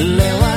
Lewa